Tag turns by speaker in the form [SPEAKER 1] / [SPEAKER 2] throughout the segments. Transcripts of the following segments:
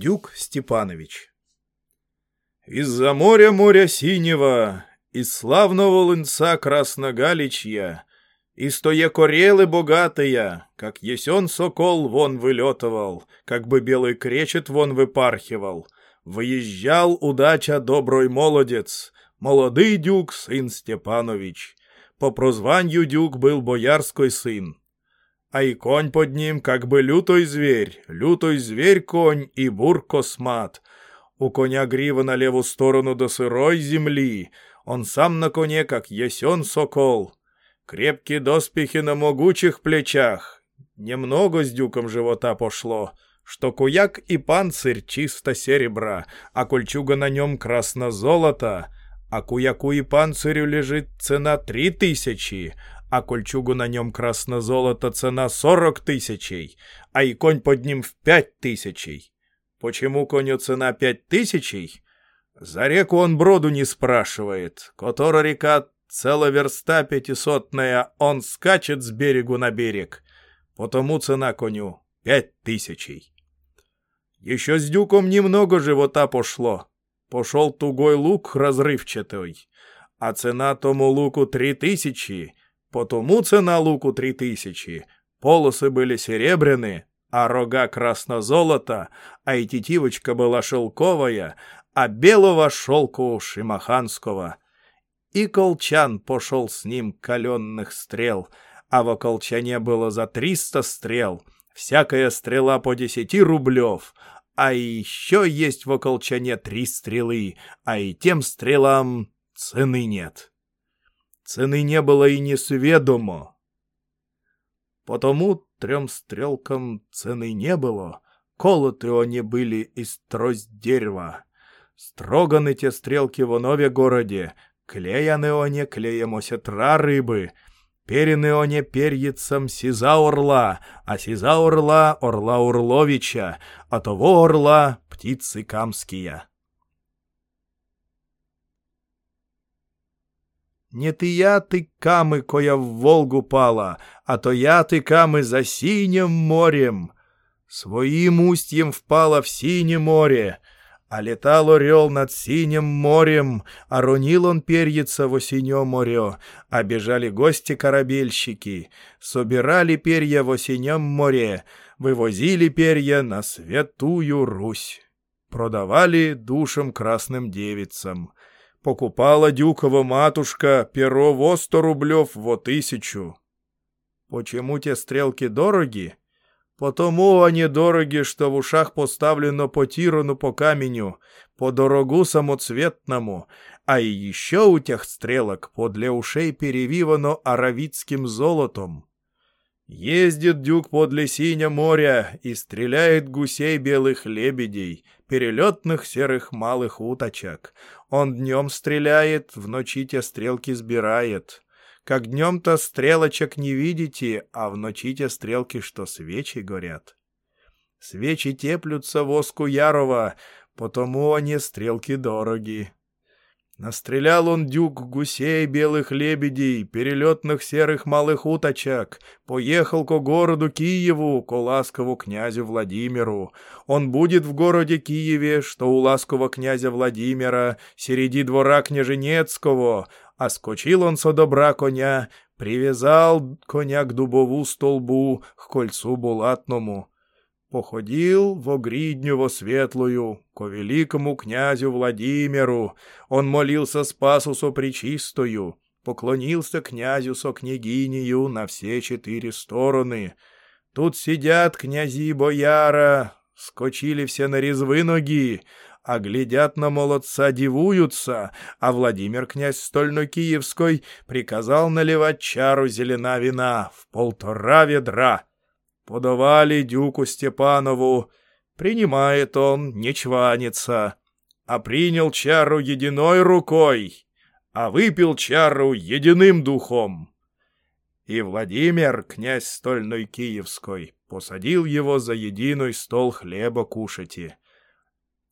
[SPEAKER 1] Дюк Степанович Из-за моря моря синего, из славного лынца красногаличья, из тое корелы богатые, как есен сокол вон вылетывал, как бы белый кречет вон выпархивал. Выезжал удача добрый молодец, молодый дюк сын Степанович. По прозванию дюк был боярской сын. А и конь под ним, как бы лютой зверь, лютой зверь конь и бур космат. У коня грива на левую сторону до сырой земли, он сам на коне, как есен сокол. Крепкие доспехи на могучих плечах. Немного с дюком живота пошло, что куяк и панцирь чисто серебра, а кольчуга на нем красно-золото, а куяку и панцирю лежит цена три тысячи, а кольчугу на нем красно-золото цена сорок тысячей, а и конь под ним в пять тысячей. Почему коню цена пять тысячей? За реку он броду не спрашивает, которая река целая верста пятисотная, он скачет с берегу на берег. Потому цена коню пять тысячей. Еще с дюком немного живота пошло. Пошел тугой лук разрывчатый, а цена тому луку три тысячи, Потому цена луку три тысячи. Полосы были серебряные, а рога красно-золото, а и тетивочка была шелковая, а белого шелку шимаханского. И колчан пошел с ним каленных стрел, а в колчане было за триста стрел, всякая стрела по десяти рублев, а еще есть в колчане три стрелы, а и тем стрелам цены нет. Цены не было и не сведомо. Потому трем стрелкам цены не было, колоты они были из трость дерева. Строганы те стрелки в нове городе, клеяны они клеем осетра рыбы, перены они перьицам сиза орла, а сиза орла орла Урловича, а того орла птицы камские. Не ты я ты камы, коя в Волгу пала, а то я ты камы за синим морем. Своим устьем впала в синее море, а летал орел над синим морем, а ронил он перьица в осенё море, а бежали гости-корабельщики, собирали перья в осеннем море, вывозили перья на святую Русь. Продавали душам красным девицам — Покупала Дюкова матушка перо во сто рублев во тысячу. Почему те стрелки дороги? Потому они дороги, что в ушах поставлено по тирану по каменю, по дорогу самоцветному, а и еще у тех стрелок подле ушей перевивано аравитским золотом. Ездит дюк подле синя моря и стреляет гусей белых лебедей, перелетных серых малых уточек. Он днем стреляет, в ночи те стрелки сбирает. Как днем-то стрелочек не видите, а в ночи те стрелки, что свечи горят. Свечи теплются воску ярова, потому они стрелки дороги. Настрелял он дюк гусей, белых лебедей, перелетных серых малых уточек, поехал ко городу Киеву, ко ласкову князю Владимиру. Он будет в городе Киеве, что у ласкового князя Владимира, середи двора княженецкого, а скочил он со добра коня, привязал коня к дубову столбу, к кольцу булатному. Походил в огридню во светлую, ко великому князю Владимиру. Он молился Спасу со поклонился князю со княгинею на все четыре стороны. Тут сидят князи бояра, скочили все на резвы ноги, а глядят на молодца, дивуются, а Владимир князь Стольно-Киевской приказал наливать чару зелена вина в полтора ведра. Подавали дюку Степанову. Принимает он, не чванится. А принял чару единой рукой, а выпил чару единым духом. И Владимир, князь стольной киевской, посадил его за единый стол хлеба кушати.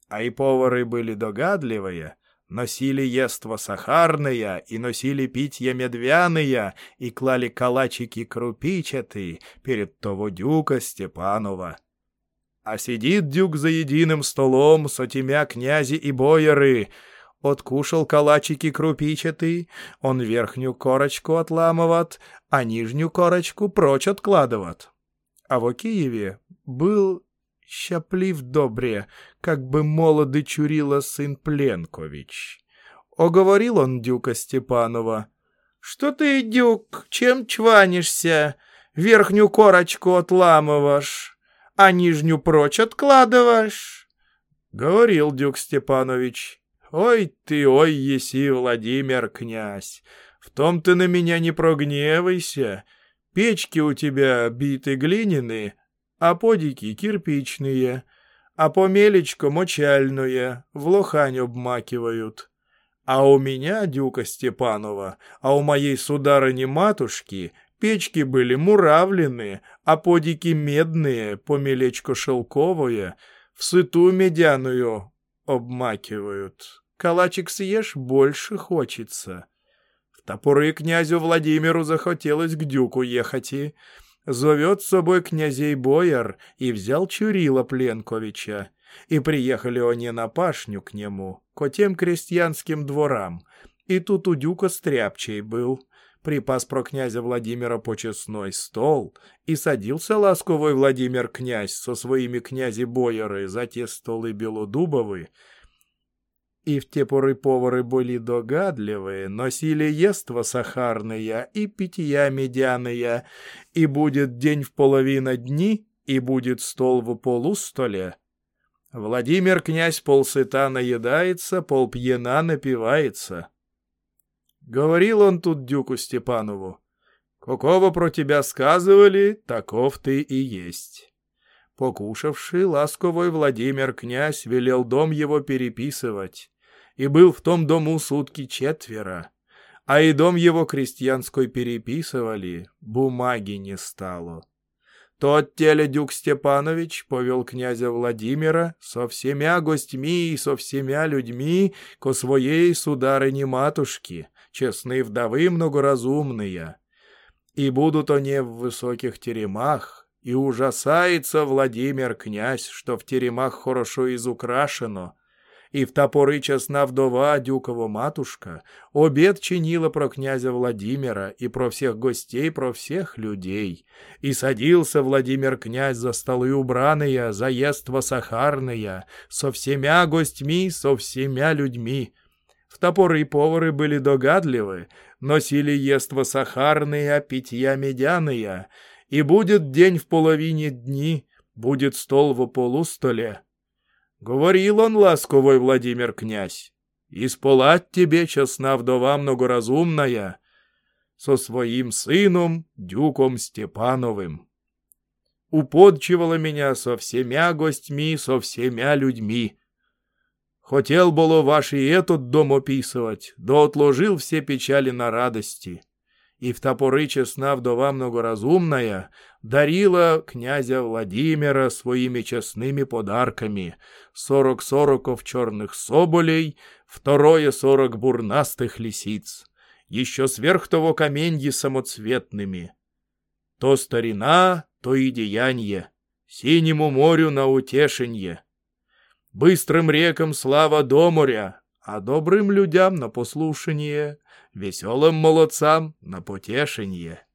[SPEAKER 1] А и повары были догадливые — Носили ество сахарное и носили питья медвяные и клали калачики крупичатые перед того дюка Степанова. А сидит дюк за единым столом со темя князи и бояры. Откушал калачики крупичатый, он верхнюю корочку отламывает, а нижнюю корочку прочь откладывает. А в Киеве был щаплив добре, как бы молодый Чурила сын Пленкович. Оговорил он дюка Степанова. «Что ты, дюк, чем чванишься? Верхнюю корочку отламываешь, а нижнюю прочь откладываешь?» Говорил дюк Степанович. «Ой ты, ой, еси, Владимир, князь, в том ты на меня не прогневайся. Печки у тебя биты глиняные, а подики кирпичные, а помелечко мочальное, в лохань обмакивают. А у меня, Дюка Степанова, а у моей сударыни-матушки печки были муравленные, а подики медные, помелечко шелковое, в сыту медяную обмакивают. Калачик съешь, больше хочется. В топоры князю Владимиру захотелось к Дюку ехать и... Зовет с собой князей бояр и взял Чурила Пленковича. И приехали они на пашню к нему, к тем крестьянским дворам. И тут у Дюка стряпчий был. Припас про князя Владимира почесной стол, и садился ласковый Владимир князь со своими князи-бояры за те столы белодубовы, и в те поры повары были догадливые, носили ества сахарные и питья медяные, и будет день в половина дни, и будет стол в полустоле. Владимир князь полсыта наедается, полпьяна напивается. Говорил он тут дюку Степанову. Какого про тебя сказывали, таков ты и есть. Покушавший, ласковый Владимир князь велел дом его переписывать, и был в том дому сутки четверо, а и дом его крестьянской переписывали, бумаги не стало. Тот теледюк Степанович повел князя Владимира со всемя гостьми и со всемя людьми ко своей сударыне-матушке, честные вдовы многоразумные. И будут они в высоких теремах, и ужасается Владимир князь, что в теремах хорошо изукрашено, и в топоры честна вдова Дюкова матушка обед чинила про князя Владимира и про всех гостей, про всех людей. И садился Владимир князь за столы убраные, за ество сахарные, со всемя гостьми, со всемя людьми. В топоры и повары были догадливы, носили ество сахарные, а питья медяные, и будет день в половине дни, будет стол в полустоле. Говорил он, ласковый Владимир князь, «Исполать тебе, честна вдова многоразумная, со своим сыном, дюком Степановым. Уподчивала меня со всемя гостьми, со всемя людьми. Хотел было ваш и этот дом описывать, да отложил все печали на радости и в топоры честна вдова многоразумная дарила князя Владимира своими честными подарками сорок сороков черных соболей, второе сорок бурнастых лисиц, еще сверх того каменьи самоцветными. То старина, то и деяние, синему морю на утешенье. Быстрым рекам слава до моря, а добрым людям на послушание — веселым молодцам на потешенье.